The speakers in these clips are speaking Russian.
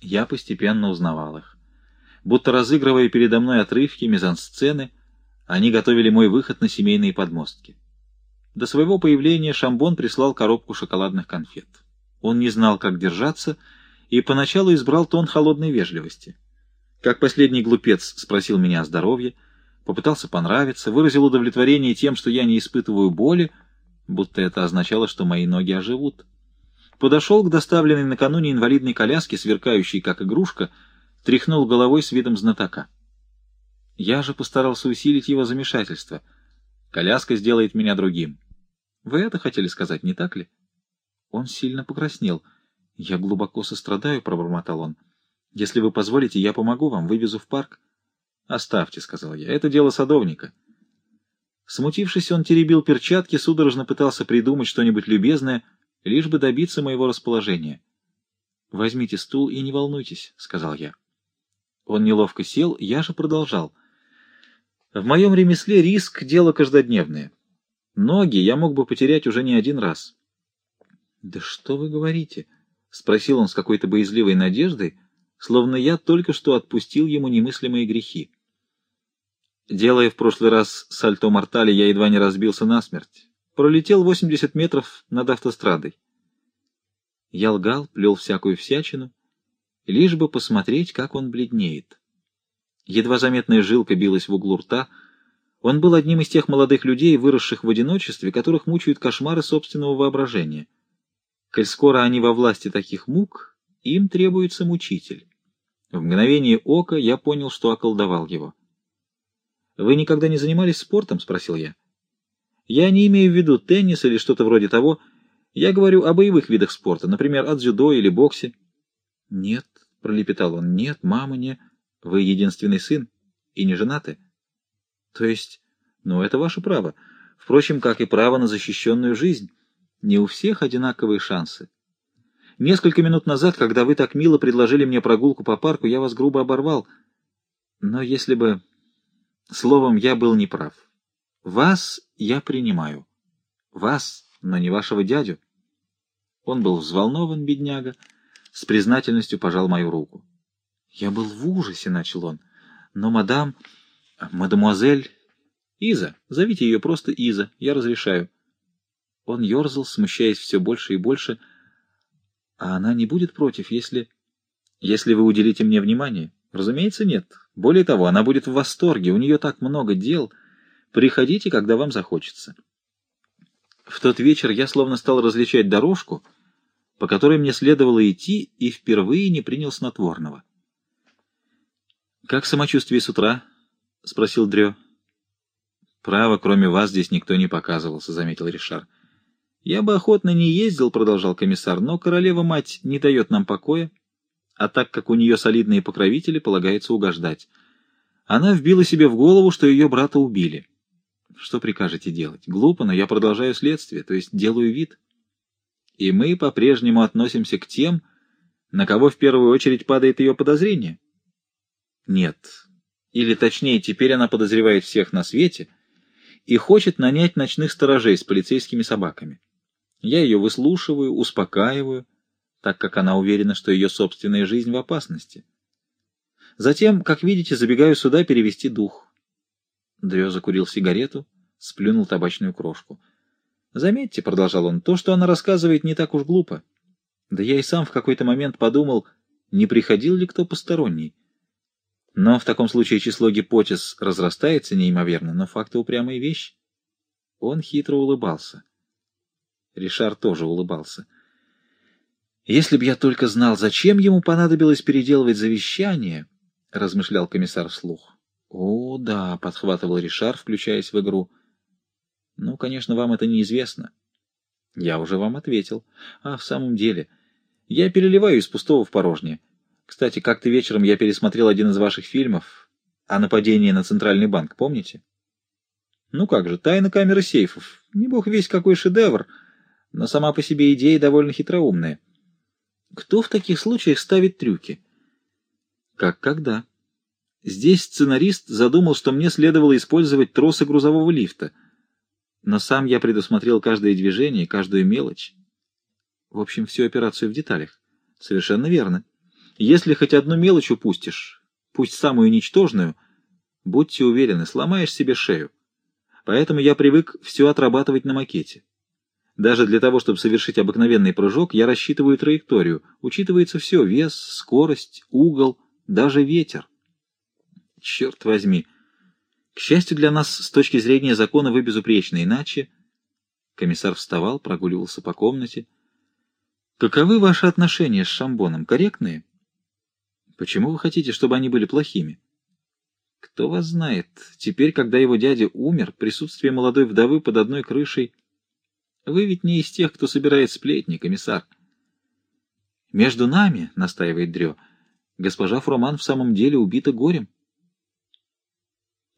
Я постепенно узнавал их. Будто разыгрывая передо мной отрывки, мизансцены, они готовили мой выход на семейные подмостки. До своего появления Шамбон прислал коробку шоколадных конфет. Он не знал, как держаться, и поначалу избрал тон холодной вежливости. Как последний глупец спросил меня о здоровье, попытался понравиться, выразил удовлетворение тем, что я не испытываю боли, будто это означало, что мои ноги оживут. Подошел к доставленной накануне инвалидной коляске, сверкающей как игрушка, тряхнул головой с видом знатока. Я же постарался усилить его замешательство. Коляска сделает меня другим. Вы это хотели сказать, не так ли? Он сильно покраснел. Я глубоко сострадаю, — пробормотал он. Если вы позволите, я помогу вам, вывезу в парк. «Оставьте», — сказал я, — «это дело садовника». Смутившись, он теребил перчатки, судорожно пытался придумать что-нибудь любезное, лишь бы добиться моего расположения. «Возьмите стул и не волнуйтесь», — сказал я. Он неловко сел, я же продолжал. «В моем ремесле риск — дело каждодневное. Ноги я мог бы потерять уже не один раз». «Да что вы говорите?» — спросил он с какой-то боязливой надеждой, словно я только что отпустил ему немыслимые грехи. Делая в прошлый раз сальто мортали, я едва не разбился насмерть. Пролетел 80 метров над автострадой. Я лгал, плел всякую всячину, лишь бы посмотреть, как он бледнеет. Едва заметная жилка билась в углу рта. Он был одним из тех молодых людей, выросших в одиночестве, которых мучают кошмары собственного воображения. Коль скоро они во власти таких мук, им требуется мучитель. В мгновение ока я понял, что околдовал его. «Вы никогда не занимались спортом?» — спросил я. «Я не имею в виду теннис или что-то вроде того. Я говорю о боевых видах спорта, например, о дзюдо или боксе». «Нет», — пролепетал он, — «нет, мама не... Вы единственный сын и не женаты». «То есть...» «Ну, это ваше право. Впрочем, как и право на защищенную жизнь. Не у всех одинаковые шансы. Несколько минут назад, когда вы так мило предложили мне прогулку по парку, я вас грубо оборвал. Но если бы... Словом, я был неправ. Вас я принимаю. Вас, но не вашего дядю. Он был взволнован, бедняга, с признательностью пожал мою руку. Я был в ужасе, — начал он. Но мадам, мадемуазель... Иза, зовите ее просто Иза, я разрешаю. Он ерзал, смущаясь все больше и больше. А она не будет против, если... Если вы уделите мне внимание? Разумеется, нет. Более того, она будет в восторге, у нее так много дел. Приходите, когда вам захочется. В тот вечер я словно стал различать дорожку, по которой мне следовало идти, и впервые не принял снотворного. «Как самочувствие с утра?» — спросил Дрё. «Право, кроме вас здесь никто не показывался», — заметил Ришар. «Я бы охотно не ездил», — продолжал комиссар, — «но королева-мать не дает нам покоя а так как у нее солидные покровители, полагается угождать. Она вбила себе в голову, что ее брата убили. Что прикажете делать? Глупо, но я продолжаю следствие, то есть делаю вид. И мы по-прежнему относимся к тем, на кого в первую очередь падает ее подозрение. Нет. Или точнее, теперь она подозревает всех на свете и хочет нанять ночных сторожей с полицейскими собаками. Я ее выслушиваю, успокаиваю, так как она уверена, что ее собственная жизнь в опасности. Затем, как видите, забегаю сюда перевести дух. Дрё закурил сигарету, сплюнул табачную крошку. «Заметьте», — продолжал он, — «то, что она рассказывает, не так уж глупо. Да я и сам в какой-то момент подумал, не приходил ли кто посторонний. Но в таком случае число гипотез разрастается неимоверно, но факты упрямые вещи». Он хитро улыбался. Ришар тоже улыбался. «Если б я только знал, зачем ему понадобилось переделывать завещание», — размышлял комиссар вслух. «О, да», — подхватывал Ришар, включаясь в игру. «Ну, конечно, вам это неизвестно». «Я уже вам ответил. А, в самом деле, я переливаю из пустого в порожнее. Кстати, как-то вечером я пересмотрел один из ваших фильмов о нападении на Центральный банк, помните?» «Ну как же, тайна камеры сейфов. Не бог весь какой шедевр, но сама по себе идея довольно хитроумная». Кто в таких случаях ставит трюки? Как когда? Здесь сценарист задумал, что мне следовало использовать тросы грузового лифта. Но сам я предусмотрел каждое движение, каждую мелочь. В общем, всю операцию в деталях. Совершенно верно. Если хоть одну мелочь упустишь, пусть самую ничтожную, будьте уверены, сломаешь себе шею. Поэтому я привык все отрабатывать на макете. Даже для того, чтобы совершить обыкновенный прыжок, я рассчитываю траекторию. Учитывается все — вес, скорость, угол, даже ветер. Черт возьми! К счастью для нас, с точки зрения закона, вы безупречны, иначе... Комиссар вставал, прогуливался по комнате. Каковы ваши отношения с Шамбоном? Корректные? Почему вы хотите, чтобы они были плохими? Кто вас знает, теперь, когда его дядя умер, присутствие молодой вдовы под одной крышей... Вы ведь не из тех, кто собирает сплетни, комиссар. Между нами, — настаивает Дрё, — госпожа Фроман в самом деле убита горем.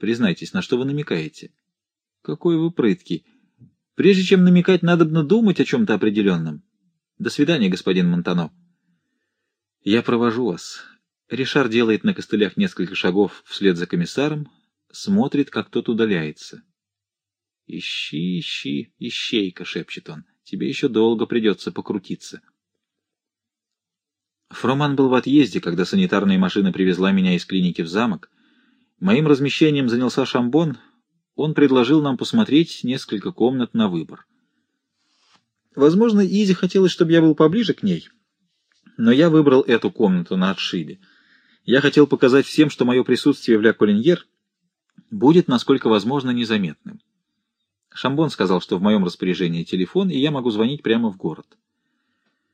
Признайтесь, на что вы намекаете? Какой вы прыткий. Прежде чем намекать, надобно думать о чем-то определенном. До свидания, господин Монтано. Я провожу вас. Ришар делает на костылях несколько шагов вслед за комиссаром, смотрит, как тот удаляется. «Ищи, ищи, ищейка», — шепчет он, — «тебе еще долго придется покрутиться». Фроман был в отъезде, когда санитарная машина привезла меня из клиники в замок. Моим размещением занялся Шамбон. Он предложил нам посмотреть несколько комнат на выбор. Возможно, Изи хотелось, чтобы я был поближе к ней, но я выбрал эту комнату на отшибе. Я хотел показать всем, что мое присутствие в Ля Колиньер будет, насколько возможно, незаметным. Шамбон сказал, что в моем распоряжении телефон, и я могу звонить прямо в город.